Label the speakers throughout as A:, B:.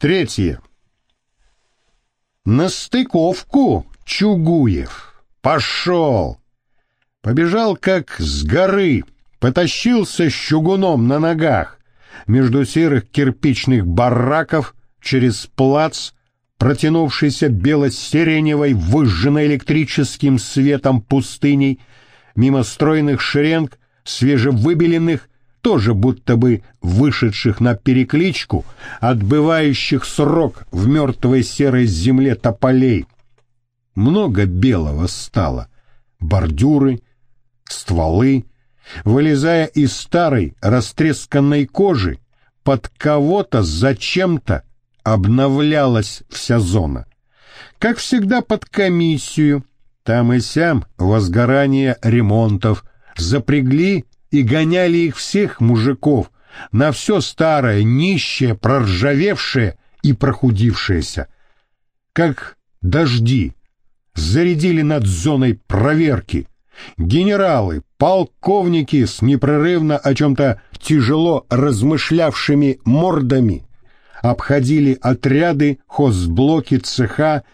A: Третье. На стыковку Чугуев пошел. Побежал как с горы, потащился с чугуном на ногах между серых кирпичных бараков через плац, протянувшийся бело-сиреневой, выжженной электрическим светом пустыней, мимо стройных шеренг, свежевыбеленных, тоже будто бы вышедших на перекличку, отбывающих срок в мертвой серой земле тополей. Много белого стало, бордюры, стволы, вылезая из старой растресканной кожи, под кого-то зачем-то обновлялась вся зона. Как всегда под комиссию, там и сям возгорание ремонтов, запрягли и гоняли их всех мужиков на все старое, нищее, проржавевшее и прохудившееся. Как дожди зарядили над зоной проверки. Генералы, полковники с непрерывно о чем-то тяжело размышлявшими мордами обходили отряды, хозблоки, цеха,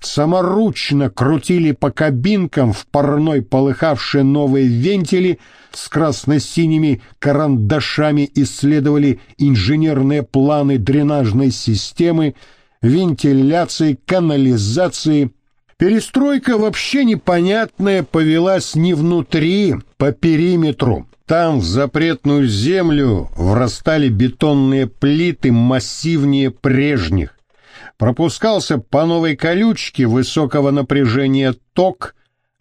A: саморучно крутили по кабинкам в парной полыхавшие новые вентили, с красно-синими карандашами исследовали инженерные планы дренажной системы, вентиляции, канализации. Перестройка вообще непонятная повелась не внутри, по периметру. Там в запретную землю врастали бетонные плиты массивнее прежних пропускался по новой колючке высокого напряжения ток,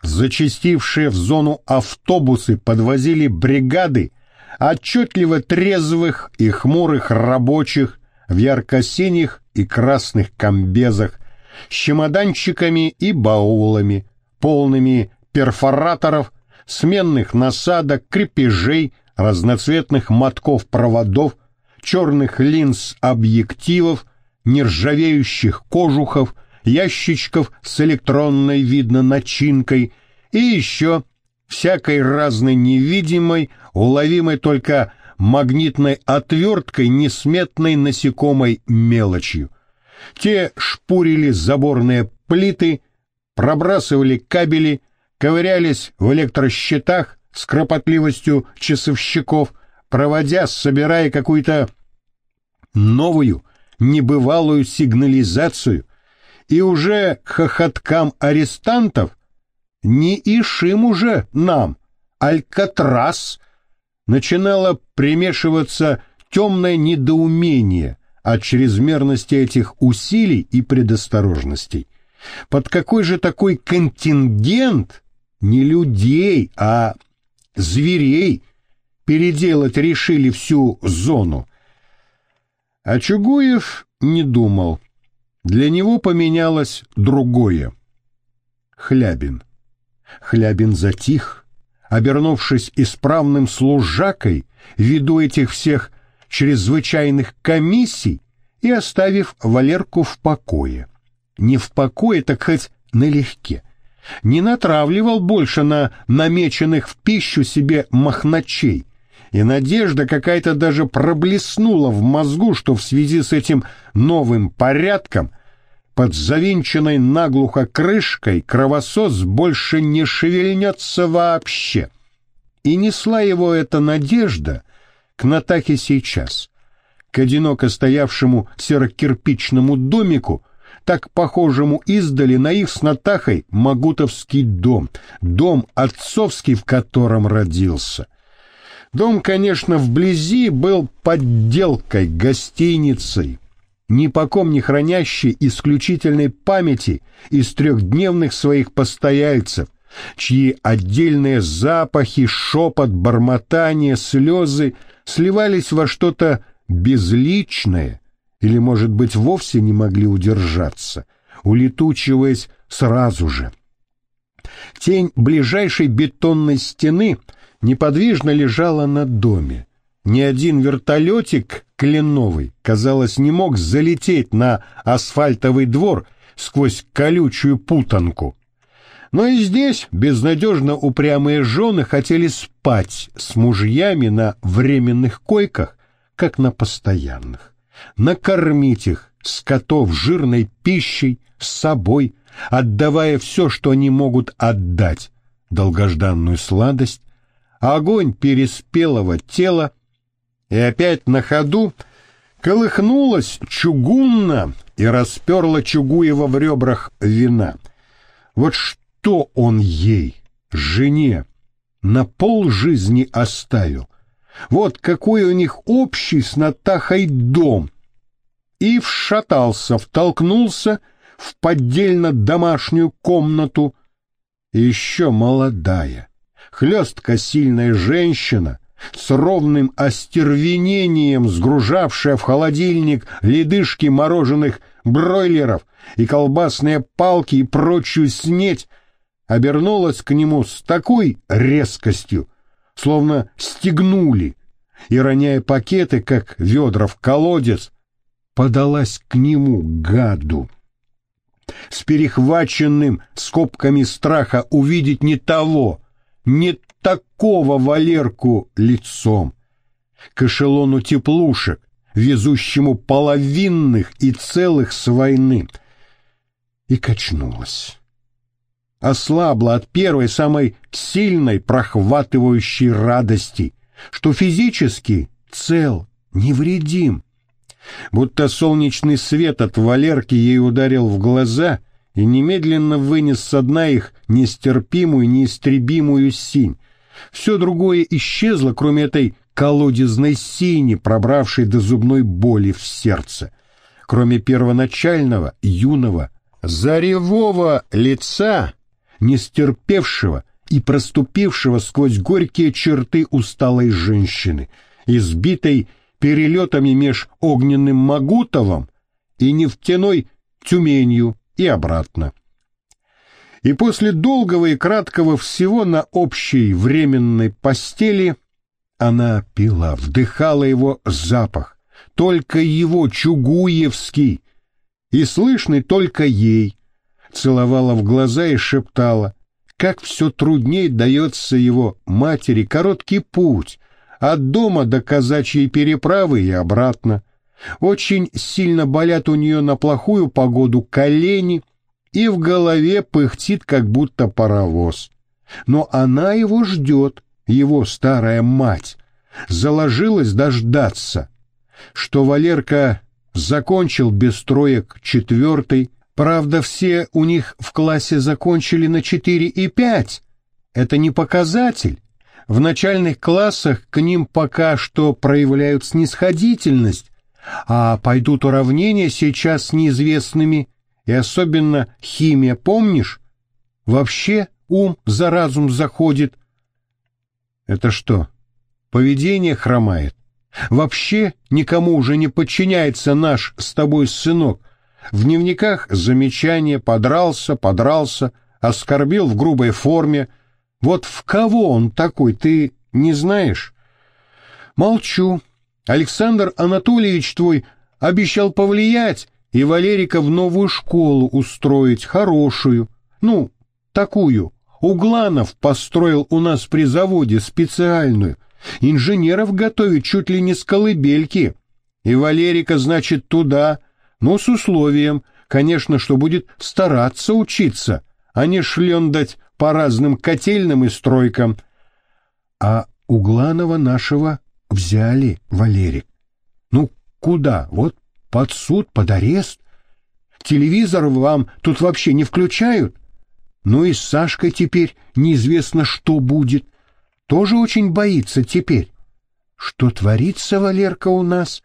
A: зачастившие в зону автобусы подвозили бригады отчетливо трезвых и хмурых рабочих в ярко-синих и красных комбезах, с чемоданчиками и баулами, полными перфораторов, сменных насадок, крепежей, разноцветных мотков проводов, черных линз объективов, нержавеющих кожухов, ящичков с электронной, видно, начинкой и еще всякой разной невидимой, уловимой только магнитной отверткой несметной насекомой мелочью. Те шпурили заборные плиты, пробрасывали кабели, ковырялись в электрощитах с кропотливостью часовщиков, проводя, собирая какую-то новую, небывалую сигнализацию, и уже хохоткам арестантов не ишим уже нам, Алькатрас, начинало примешиваться темное недоумение от чрезмерности этих усилий и предосторожностей. Под какой же такой контингент не людей, а зверей переделать решили всю зону? А Чугуев не думал. Для него поменялось другое. Хлябин. Хлябин затих, обернувшись исправным служакой ввиду этих всех чрезвычайных комиссий и оставив Валерку в покое. Не в покое, так хоть налегке. Не натравливал больше на намеченных в пищу себе махначей, и надежда какая-то даже проблеснула в мозгу, что в связи с этим новым порядком под завинченной наглухо крышкой кровосос больше не шевельнется вообще. И несла его эта надежда к Натахе сейчас, к одиноко стоявшему серокирпичному домику, так похожему издали на их с Натахой Магутовский дом, дом отцовский, в котором родился — Дом, конечно, вблизи был подделкой, гостиницей, ни по ком не хранящей исключительной памяти из трехдневных своих постояльцев, чьи отдельные запахи, шепот, бормотание, слезы сливались во что-то безличное или, может быть, вовсе не могли удержаться, улетучиваясь сразу же. Тень ближайшей бетонной стены — неподвижно лежала на доме. Ни один вертолетик кленовый, казалось, не мог залететь на асфальтовый двор сквозь колючую путанку. Но и здесь безнадежно упрямые жены хотели спать с мужьями на временных койках, как на постоянных, накормить их скотов жирной пищей, с собой, отдавая все, что они могут отдать, долгожданную сладость, огонь переспелого тела, и опять на ходу колыхнулась чугунно и расперла Чугуева в ребрах вина. Вот что он ей, жене, на пол жизни оставил. Вот какой у них общий с Натахой дом. И вшатался, втолкнулся в поддельно домашнюю комнату. Еще молодая, хлестко сильная женщина, с ровным остервенением сгружавшая в холодильник ледышки мороженых бройлеров и колбасные палки и прочую снеть, обернулась к нему с такой резкостью, словно стегнули, и, роняя пакеты, как ведра в колодец, подалась к нему, гаду. С перехваченным скобками страха увидеть не того, не такого Валерку лицом. К эшелону теплушек, везущему половинных и целых с войны. И качнулась. Ослабла от первой самой сильной прохватывающей радости, что физически цел, невредим. Будто солнечный свет от Валерки ей ударил в глаза и немедленно вынес со дна их нестерпимую, неистребимую синь. Все другое исчезло, кроме этой колодезной сини, пробравшей до зубной боли в сердце. Кроме первоначального, юного, заревого лица, не стерпевшего и проступившего сквозь горькие черты усталой женщины, избитой перелетами меж огненным Магутовым и нефтяной Тюменью и обратно и после долгого и краткого всего на общей временной постели она пила, вдыхала его запах, только его чугуевский, и слышный только ей, целовала в глаза и шептала, как все трудней дается его матери короткий путь от дома до казачьей переправы и обратно. Очень сильно болят у нее на плохую погоду колени, и в голове пыхтит, как будто паровоз. Но она его ждет, его старая мать, заложилась дождаться, что Валерка закончил без троек четвертый, правда, все у них в классе закончили на четыре и пять. Это не показатель. В начальных классах к ним пока что проявляют снисходительность, а пойдут уравнения сейчас с неизвестными и особенно химия, помнишь? Вообще ум за разум заходит. Это что, поведение хромает? Вообще никому уже не подчиняется наш с тобой сынок. В дневниках замечание подрался, подрался, оскорбил в грубой форме. Вот в кого он такой, ты не знаешь? Молчу. Александр Анатольевич твой обещал повлиять, и Валерика в новую школу устроить, хорошую, ну, такую. Угланов построил у нас при заводе специальную, инженеров готовит чуть ли не с колыбельки. И Валерика, значит, туда, но с условием, конечно, что будет стараться учиться, а не шлендать по разным котельным и стройкам. А Угланова нашего взяли, Валерик. Ну, куда? Вот под суд, под арест? Телевизор вам тут вообще не включают? Ну и с Сашкой теперь неизвестно, что будет. Тоже очень боится теперь. Что творится, Валерка, у нас?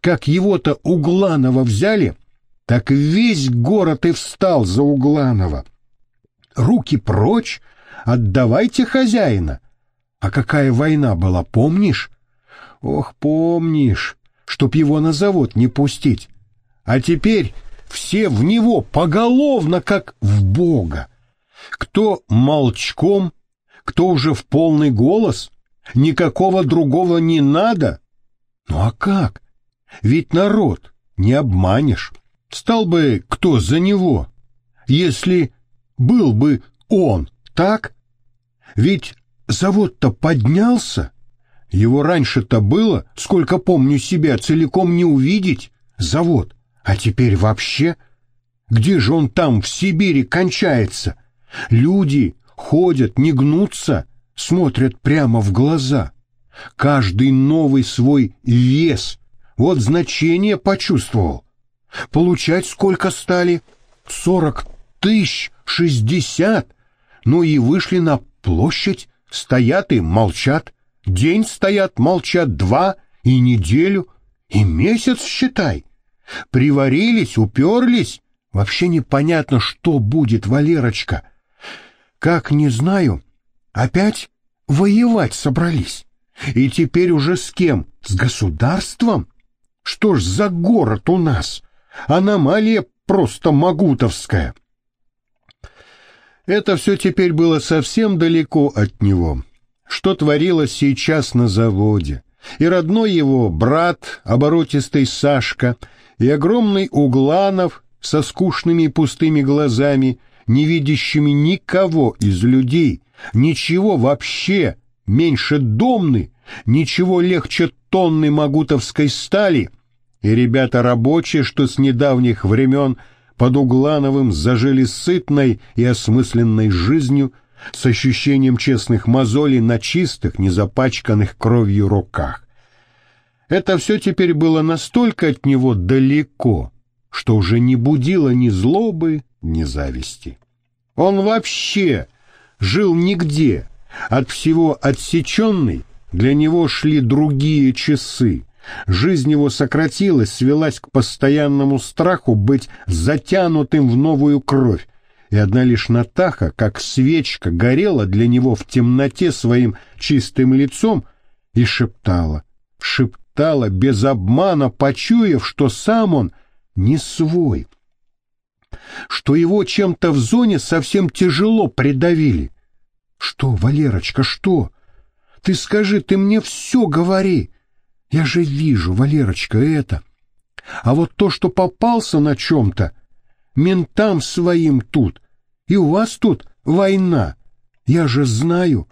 A: Как его-то Угланова взяли, так весь город и встал за Угланова. Руки прочь, отдавайте хозяина. А какая война была, помнишь? Ох, помнишь чтоб его на завод не пустить. А теперь все в него поголовно, как в Бога. Кто молчком, кто уже в полный голос, никакого другого не надо. Ну а как? Ведь народ не обманешь. Стал бы кто за него, если был бы он, так? Ведь завод-то поднялся, его раньше-то было, сколько помню себя, целиком не увидеть. Завод. А теперь вообще? Где же он там, в Сибири, кончается? Люди ходят, не гнутся, смотрят прямо в глаза. Каждый новый свой вес, вот значение почувствовал. Получать сколько стали? Сорок тысяч, шестьдесят. Ну и вышли на площадь, стоят и молчат. День стоят, молчат, два и неделю, и месяц, считай. Приварились, уперлись. Вообще непонятно, что будет, Валерочка. Как не знаю, опять воевать собрались. И теперь уже с кем? С государством? Что ж за город у нас? Аномалия просто магутовская. Это все теперь было совсем далеко от него. Что творилось сейчас на заводе? И родной его брат, оборотистый Сашка, и огромный Угланов со скучными пустыми глазами, не видящими никого из людей, ничего вообще, меньше домны, ничего легче тонны магутовской стали, и ребята рабочие, что с недавних времен под Углановым зажили сытной и осмысленной жизнью, с ощущением честных мозолей на чистых, незапачканных кровью руках. Это все теперь было настолько от него далеко, что уже не будило ни злобы, ни зависти. Он вообще жил нигде, от всего отсеченный, для него шли другие часы. Жизнь его сократилась, свелась к постоянному страху быть затянутым в новую кровь, и одна лишь Натаха, как свечка, горела для него в темноте своим чистым лицом и шептала, шептала без обмана, почуяв, что сам он не свой, что его чем-то в зоне совсем тяжело придавили. Что, Валерочка, что? Ты скажи, ты мне все говори. Я же вижу, Валерочка, это. А вот то, что попался на чем-то, ментам своим тут, и у вас тут война. Я же знаю,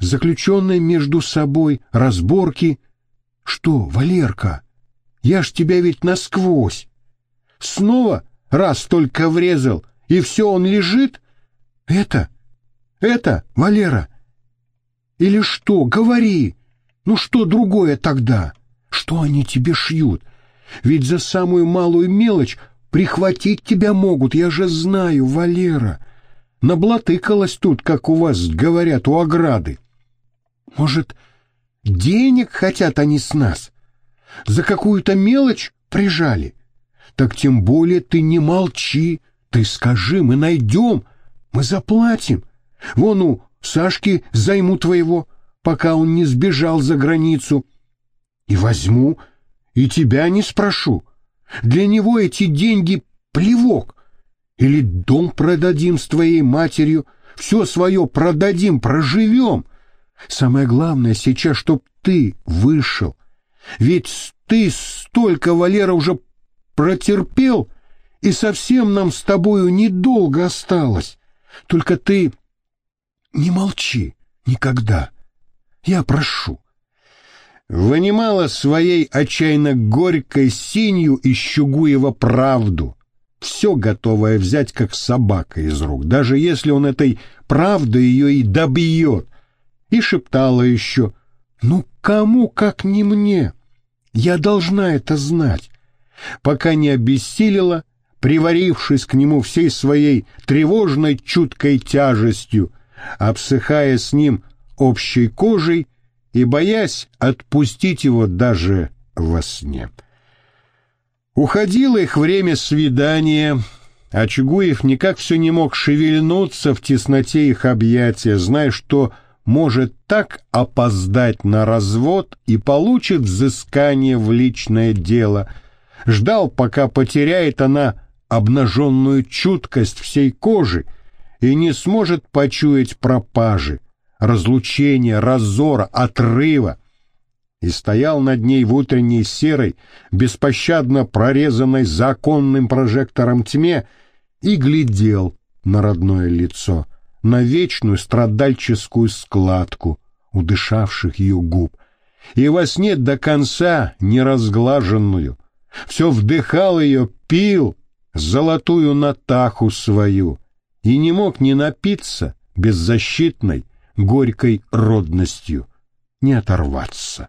A: заключенные между собой разборки. Что, Валерка, я ж тебя ведь насквозь. Снова раз только врезал, и все, он лежит? Это, это, Валера. Или что, говори. Ну что другое тогда? Что они тебе шьют? Ведь за самую малую мелочь Прихватить тебя могут, я же знаю, Валера. Наблатыкалась тут, как у вас говорят, у ограды. Может, денег хотят они с нас? За какую-то мелочь прижали? Так тем более ты не молчи, ты скажи, мы найдем, мы заплатим. Вон у Сашки займу твоего, пока он не сбежал за границу. И возьму, и тебя не спрошу. Для него эти деньги — плевок. Или дом продадим с твоей матерью, все свое продадим, проживем. Самое главное сейчас, чтоб ты вышел. Ведь ты столько, Валера, уже протерпел, и совсем нам с тобою недолго осталось. Только ты не молчи никогда. Я прошу вынимала своей отчаянно горькой синью из Щугуева правду, все готовая взять как собака из рук, даже если он этой правдой ее и добьет, и шептала еще «Ну кому, как не мне? Я должна это знать», пока не обессилила, приварившись к нему всей своей тревожной чуткой тяжестью, обсыхая с ним общей кожей и боясь отпустить его даже во сне. Уходило их время свидания, а Чугуев никак все не мог шевельнуться в тесноте их объятия, зная, что может так опоздать на развод и получит взыскание в личное дело. Ждал, пока потеряет она обнаженную чуткость всей кожи и не сможет почуять пропажи разлучения, разора, отрыва, и стоял над ней в утренней серой, беспощадно прорезанной законным прожектором тьме, и глядел на родное лицо, на вечную страдальческую складку удышавших ее губ, и во сне до конца неразглаженную, все вдыхал ее, пил золотую натаху свою и не мог не напиться беззащитной, горькой родностью, не оторваться.